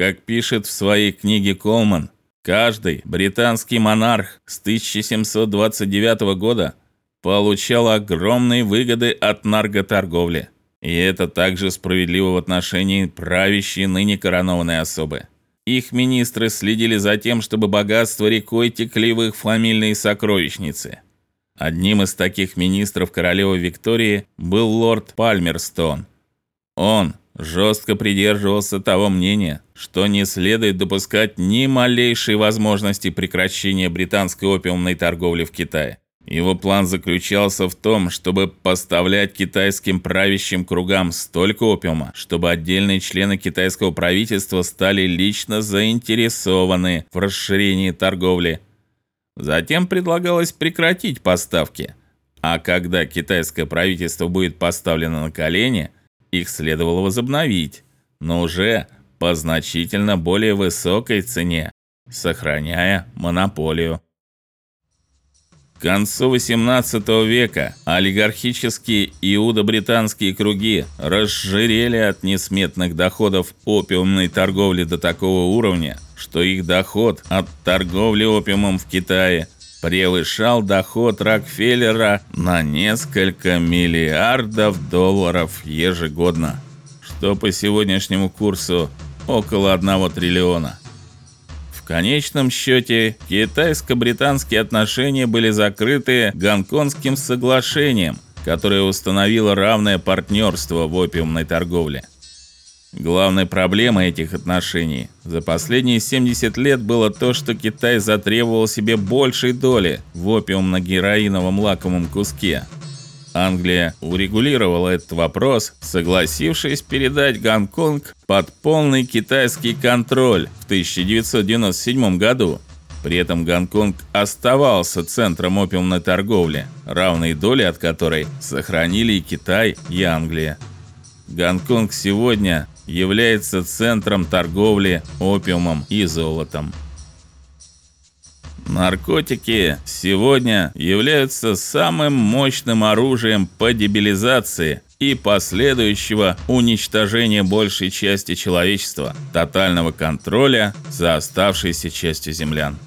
Как пишет в своей книге Колман, каждый британский монарх с 1729 года получал огромные выгоды от наркоторговли. И это также справедливо в отношении правящей ныне коронованной особы. Их министры следили за тем, чтобы богатства рекой текли в их фамильные сокровищницы. Одним из таких министров королевы Виктории был лорд Пальмерстон. Он жестко придерживался того мнения, что не следует допускать ни малейшей возможности прекращения британской опиумной торговли в Китае. Его план заключался в том, чтобы поставлять китайским правящим кругам столько опиума, чтобы отдельные члены китайского правительства стали лично заинтересованы в расширении торговли. Затем предлагалось прекратить поставки, а когда китайское правительство будет поставлено на колени, их следовало возобновить, но уже по значительно более высокой цене, сохраняя монополию. К концу XVIII века олигархические иудо-британские круги разжирели от несметных доходов опиумной торговли до такого уровня, что их доход от торговли опиумом в Китае превышал доход Рокфеллера на несколько миллиардов долларов ежегодно, что по сегодняшнему курсу около 1 триллиона конечном счете китайско-британские отношения были закрыты Гонконгским соглашением, которое установило равное партнерство в опиумной торговле. Главной проблемой этих отношений за последние 70 лет было то, что Китай затребовал себе большей доли в опиумно-героиновом лакомом куске – Англия урегулировала этот вопрос, согласившись передать Гонконг под полный китайский контроль в 1997 году. При этом Гонконг оставался центром опиумной торговли, равные доли от которой сохранили и Китай, и Англия. Гонконг сегодня является центром торговли опиумом и золотом. Наркотики сегодня являются самым мощным оружием по дебилизации и последующего уничтожения большей части человечества, тотального контроля за оставшейся частью землян.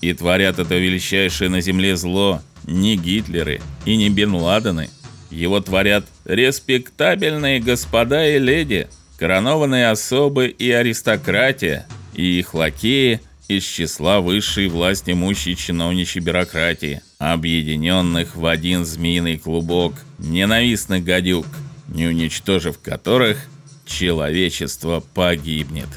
И творят это величайшее на земле зло не Гитлеры и не Бен Ладены. Его творят респектабельные господа и леди, коронованные особы и аристократия, и их лакеи – из числа высшей власти имущей чиновничьей бюрократии, объединенных в один змеиный клубок ненавистных гадюк, не уничтожив которых человечество погибнет.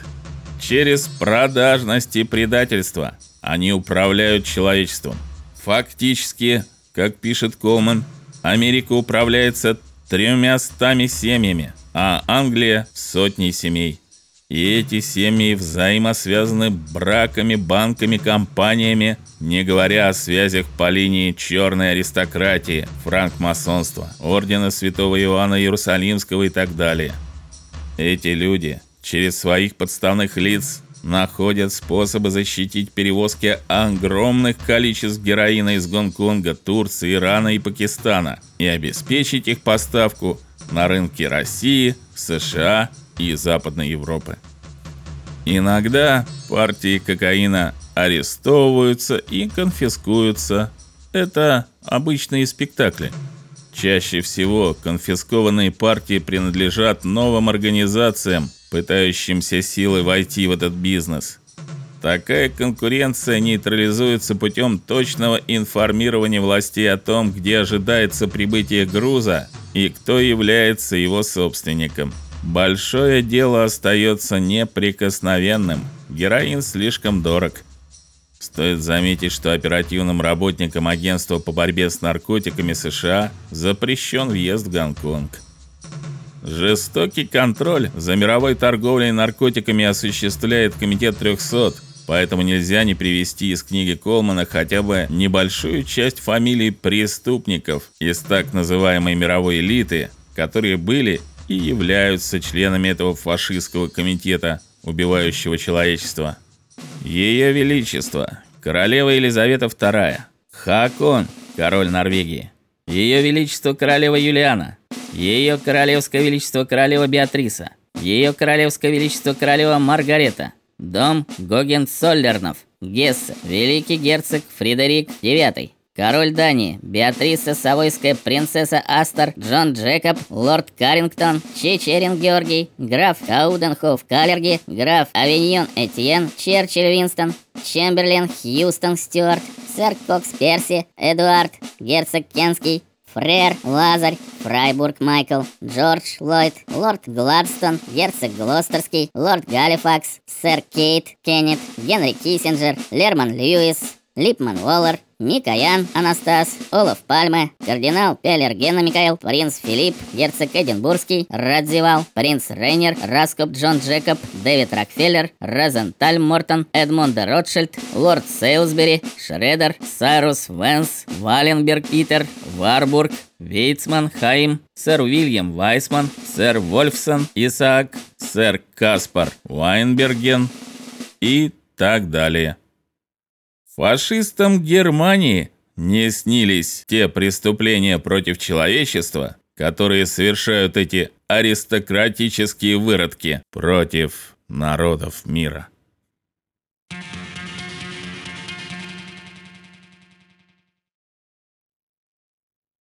Через продажность и предательство они управляют человечеством. Фактически, как пишет Колман, Америка управляется тремя стами семьями, а Англия сотней семей. И эти семьи взаимосвязаны браками, банками, компаниями, не говоря о связях по линии черной аристократии, франкмасонства, ордена Святого Иоанна Иерусалимского и так далее. Эти люди через своих подставных лиц находят способы защитить перевозки огромных количеств героина из Гонконга, Турции, Ирана и Пакистана и обеспечить их поставку на рынки России, США и Западной Европы. Иногда партии кокаина арестовываются и конфискуются. Это обычные спектакли. Чаще всего конфискованные партии принадлежат новым организациям, пытающимся силой войти в этот бизнес. Такая конкуренция нейтрализуется путем точного информирования властей о том, где ожидается прибытие груза и кто является его собственником. Большое дело остается неприкосновенным. Героин слишком дорог. Стоит заметить, что оперативным работникам агентства по борьбе с наркотиками США запрещен въезд в Гонконг. Жестокий контроль за мировой торговлей наркотиками осуществляет комитет 300, поэтому нельзя не привести из книги Колмана хотя бы небольшую часть фамилий преступников из так называемой мировой элиты, которые были и являются членами этого фашистского комитета, убивающего человечество. Ее величество королева Елизавета II, Хакон, король Норвегии. Ее величество королева Юлиана, ее королевское величество королева Беатриса, Ее королевское величество королева Маргарета, дом Гогенцоллернов, Гессе, великий герцог Фредерик IX, король Дании, Беатриса Савойская, принцесса Астер, Джон Джекоб, лорд Карингтон, Чечерин Георгий, граф Кауденхоф Калерги, граф Авиньон Этьен, Черчилль Винстон, Чемберлен Хьюстон Стюарт, сэр Кокс Перси, Эдуард, герцог Кенский, Фрер, Лазарь, Фрайбург Майкл, Джордж Ллойд, лорд Гладстон, герцог Глостерский, лорд Галифакс, сэр Кейт, Кеннет, Генри Киссинджер, Лерман Льюис, Липман Уоллер, Микаян Анастас, Олаф Пальме, кардинал Пеллер Гена Микаэл, принц Филипп, герцог Эдинбургский, Радзивал, принц Рейнер, Раскоп Джон Джекоб, Дэвид Рокфеллер, Розенталь Мортон, Эдмонд де Ротшильд, лорд Сейлсбери, Шредер, Сайрус Венс, Валенберг Питер, Варбург, Вейцман Хайм, сэр Уильям Вайсман, сэр Вольфсон Исаак, сэр Каспар Вайнберген и так далее. Фашистам Германии не снились те преступления против человечества, которые совершают эти аристократические выродки против народов мира.